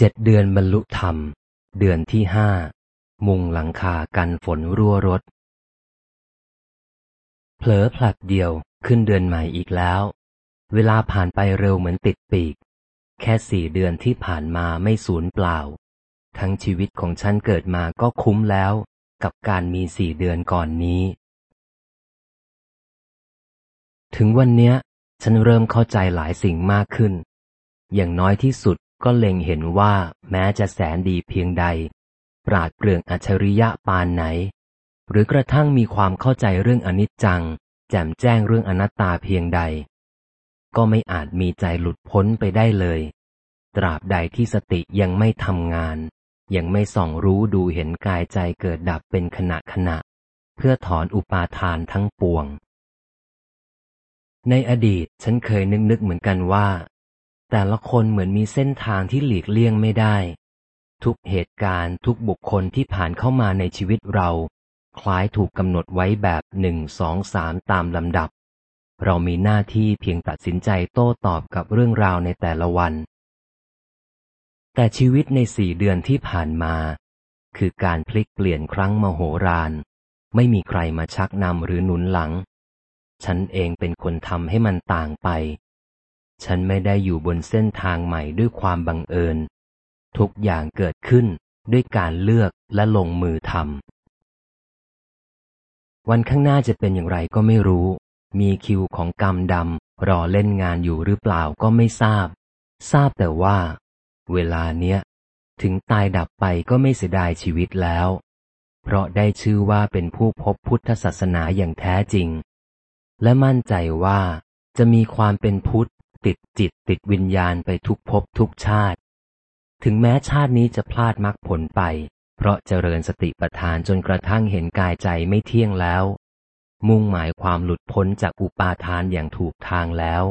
เจ็ดเดือนบรรลุธรรม เดือนที่ห้า มุงหลังคากันฝนรั่วรถ เผลอผลัดเดียวขึ้นเดือนใหม่อีกแล้ว เวลาผ่านไปเร็วเหมือนติดปีก แค่สี่เดือนที่ผ่านมาไม่สูญเปล่า ทั้งชีวิตของฉันเกิดมาก็คุ้มแล้ว กับการมีสี่เดือนก่อนนี้ ถึงวันเนี้ย ฉันเริ่มเข้าใจหลายสิ่งมากขึ้น อย่างน้อยที่สุด ก็เล็งเห็นว่าแม้จะแสนดีเพียงใด ปราดเปรื่องอัจฉริยะปานไหน หรือกระทั่งมีความเข้าใจเรื่องอนิจจัง แจ่มแจ้งเรื่องอนัตตาเพียงใด ก็ไม่อาจมีใจหลุดพ้นไปได้เลย ตราบใดที่สติยังไม่ทำงาน ยังไม่ส่องรู้ดูเห็นกายใจเกิดดับเป็นขณะขณะ เพื่อถอนอุปาทานทั้งปวงในอดีตฉันเคยนึกนึกเหมือนกันว่า แต่ละคนเหมือนมีเส้นทางที่หลีกเลี่ยงไม่ได้ ทุกเหตุการณ์ทุกบุคคลที่ผ่านเข้ามาในชีวิตเรา คล้ายถูกกำหนดไว้แบบหนึ่งสองสามตามลำดับ เรามีหน้าที่เพียงตัดสินใจโต้ตอบกับเรื่องราวในแต่ละวัน แต่ชีวิตในสี่เดือนที่ผ่านมา คือการพลิกเปลี่ยนครั้งมโหฬารไม่มีใครมาชักนำหรือหนุนหลัง ฉันเองเป็นคนทำให้มันต่างไป ฉันไม่ได้อยู่บนเส้นทางใหม่ด้วยความบังเอิญ ทุกอย่างเกิดขึ้นด้วยการเลือกและลงมือทำวันข้างหน้าจะเป็นอย่างไรก็ไม่รู้ มีคิวของกรรมดำรอเล่นงานอยู่หรือเปล่าก็ไม่ทราบ ทราบแต่ว่า เวลาเนี้ย ถึงตายดับไปก็ไม่เสียดายชีวิตแล้ว เพราะได้ชื่อว่าเป็นผู้พบพุทธศาสนาอย่างแท้จริง และมั่นใจว่าจะมีความเป็นพุทธ ติดจิตติดวิญญาณไปทุกภพทุกชาติ ถึงแม้ชาตินี้จะพลาดมรรคผลไป เพราะเจริญสติปัฏฐานจนกระทั่งเห็นกายใจไม่เที่ยงแล้ว มุ่งหมายความหลุดพ้นจากอุปาทานอย่างถูกทางแล้ว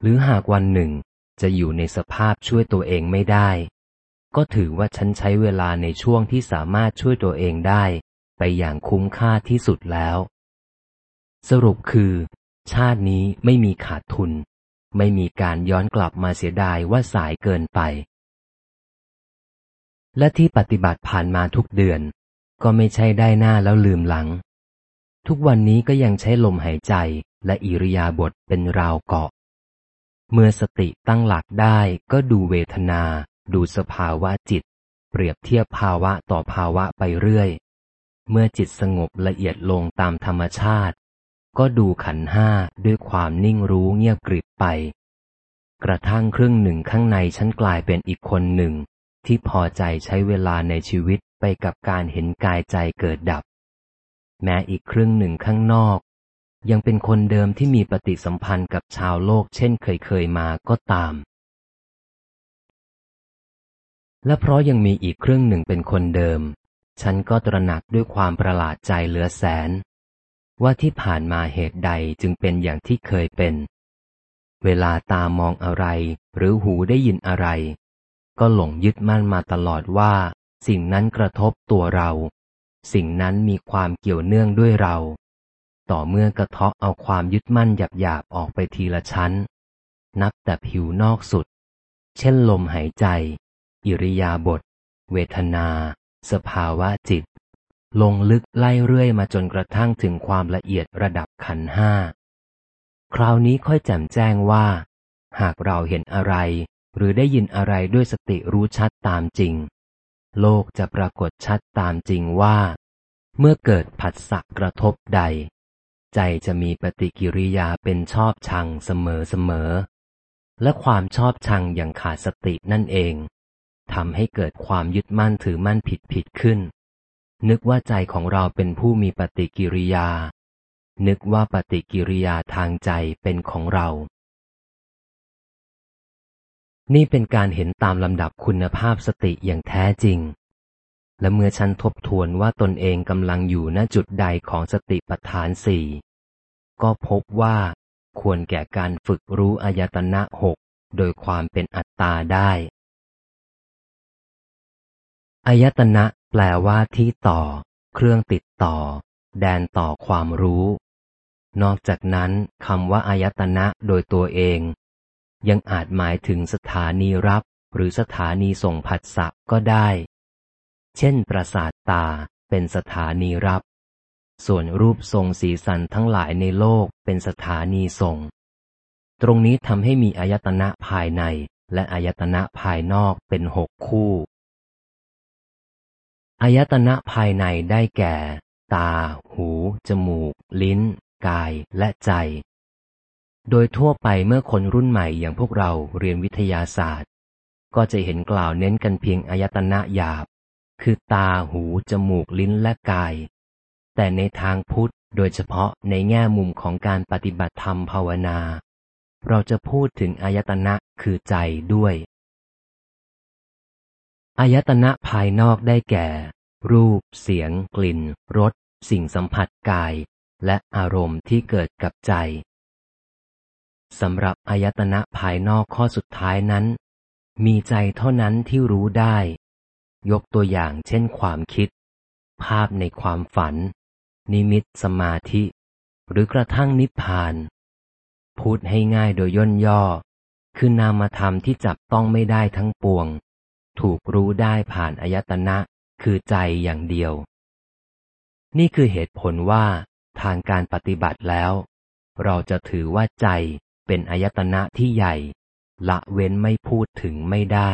หรือหากวันหนึ่งจะอยู่ในสภาพช่วยตัวเองไม่ได้ ก็ถือว่าฉันใช้เวลาในช่วงที่สามารถช่วยตัวเองได้ ไปอย่างคุ้มค่าที่สุดแล้ว สรุปคือ ชาตินี้ไม่มีขาดทุน ไม่มีการย้อนกลับมาเสียดายว่าสายเกินไป และที่ปฏิบัติผ่านมาทุกเดือน ก็ไม่ใช่ได้หน้าแล้วลืมหลัง ทุกวันนี้ก็ยังใช้ลมหายใจและอิริยาบถเป็นราวเกาะ เมื่อสติตั้งหลักได้ก็ดูเวทนา ดูสภาวะจิต เปรียบเทียบภาวะต่อภาวะไปเรื่อย เมื่อจิตสงบละเอียดลงตามธรรมชาติ ก็ดูขันห้าด้วยความนิ่งรู้เงียบกริบไป กระทั่งครึ่งหนึ่งข้างในฉันกลายเป็นอีกคนหนึ่ง ที่พอใจใช้เวลาในชีวิตไปกับการเห็นกายใจเกิดดับ แม้อีกครึ่งหนึ่งข้างนอก ยังเป็นคนเดิมที่มีปฏิสัมพันธ์กับชาวโลกเช่นเคยเคยมาก็ตาม และเพราะยังมีอีกครึ่งหนึ่งเป็นคนเดิมฉันก็ตระหนักด้วยความประหลาดใจเหลือแสน ว่าที่ผ่านมาเหตุใดจึงเป็นอย่างที่เคยเป็น เวลาตามองอะไร หรือหูได้ยินอะไร ก็หลงยึดมั่นมาตลอดว่า สิ่งนั้นกระทบตัวเรา สิ่งนั้นมีความเกี่ยวเนื่องด้วยเรา ต่อเมื่อกระเทาะเอาความยึดมั่นหยาบๆออกไปทีละชั้น นับแต่ผิวนอกสุด เช่นลมหายใจ อิริยาบถเวทนา สภาวะจิต ลงลึกไล่เรื่อยมาจนกระทั่งถึงความละเอียดระดับขันห้า คราวนี้ค่อยแจ่มแจ้งว่า หากเราเห็นอะไร หรือได้ยินอะไรด้วยสติรู้ชัดตามจริง โลกจะปรากฏชัดตามจริงว่า เมื่อเกิดผัสสะกระทบใด ใจจะมีปฏิกิริยาเป็นชอบชังเสมอเสมอ และความชอบชังอย่างขาดสตินั่นเองทำให้เกิดความยึดมั่นถือมั่นผิดผิดขึ้น นึกว่าใจของเราเป็นผู้มีปฏิกิริยา นึกว่าปฏิกิริยาทางใจเป็นของเรา นี่เป็นการเห็นตามลำดับคุณภาพสติอย่างแท้จริง และเมื่อฉันทบทวนว่าตนเองกำลังอยู่ณจุดใดของสติปัฏฐานสี่ ก็พบว่าควรแก่การฝึกรู้อายตนะหกโดยความเป็นอัตตาได้ อายตนะ แปลว่าที่ต่อ เครื่องติดต่อ แดนต่อความรู้ นอกจากนั้นคำว่าอายตนะโดยตัวเอง ยังอาจหมายถึงสถานีรับ หรือสถานีส่งผัสสะก็ได้ เช่น ประสาทตาเป็นสถานีรับ ส่วนรูปทรงสีสันทั้งหลายในโลกเป็นสถานีส่ง ตรงนี้ทำให้มีอายตนะภายในและอายตนะภายนอกเป็นหกคู่ อายตนะภายในได้แก่ ตา หู จมูก ลิ้น กาย และใจ โดยทั่วไปเมื่อคนรุ่นใหม่อย่างพวกเราเรียนวิทยาศาสตร์ ก็จะเห็นกล่าวเน้นกันเพียงอายตนะหยาบ คือตา หู จมูก ลิ้น และกาย แต่ในทางพุทธ โดยเฉพาะในแง่มุมของการปฏิบัติธรรมภาวนา เราจะพูดถึงอายตนะคือใจด้วย อายตนะภายนอกได้แก่ รูป เสียง กลิ่น รส สิ่งสัมผัสกาย และอารมณ์ที่เกิดกับใจ สำหรับอายตนะภายนอกข้อสุดท้ายนั้น มีใจเท่านั้นที่รู้ได้ ยกตัวอย่างเช่นความคิด ภาพในความฝัน นิมิตสมาธิ หรือกระทั่งนิพพาน พูดให้ง่ายโดยย่นย่อ คือนามธรรมที่จับต้องไม่ได้ทั้งปวง ถูกรู้ได้ผ่านอายตนะ คือใจอย่างเดียว นี่คือเหตุผลว่า ทางการปฏิบัติแล้ว เราจะถือว่าใจเป็นอายตนะที่ใหญ่ ละเว้นไม่พูดถึงไม่ได้